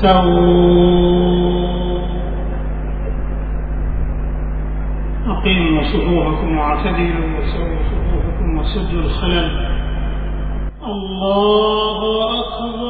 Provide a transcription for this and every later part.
استووا. أقيموا صفوفكم واعتدلوا وسووا صفوفكم وسدوا الخلل. الله أكبر.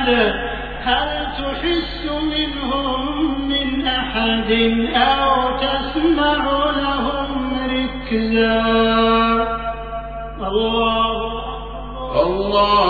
أحد هل تحس منهم من أحد أو تسمع لهم الابتداء الله الله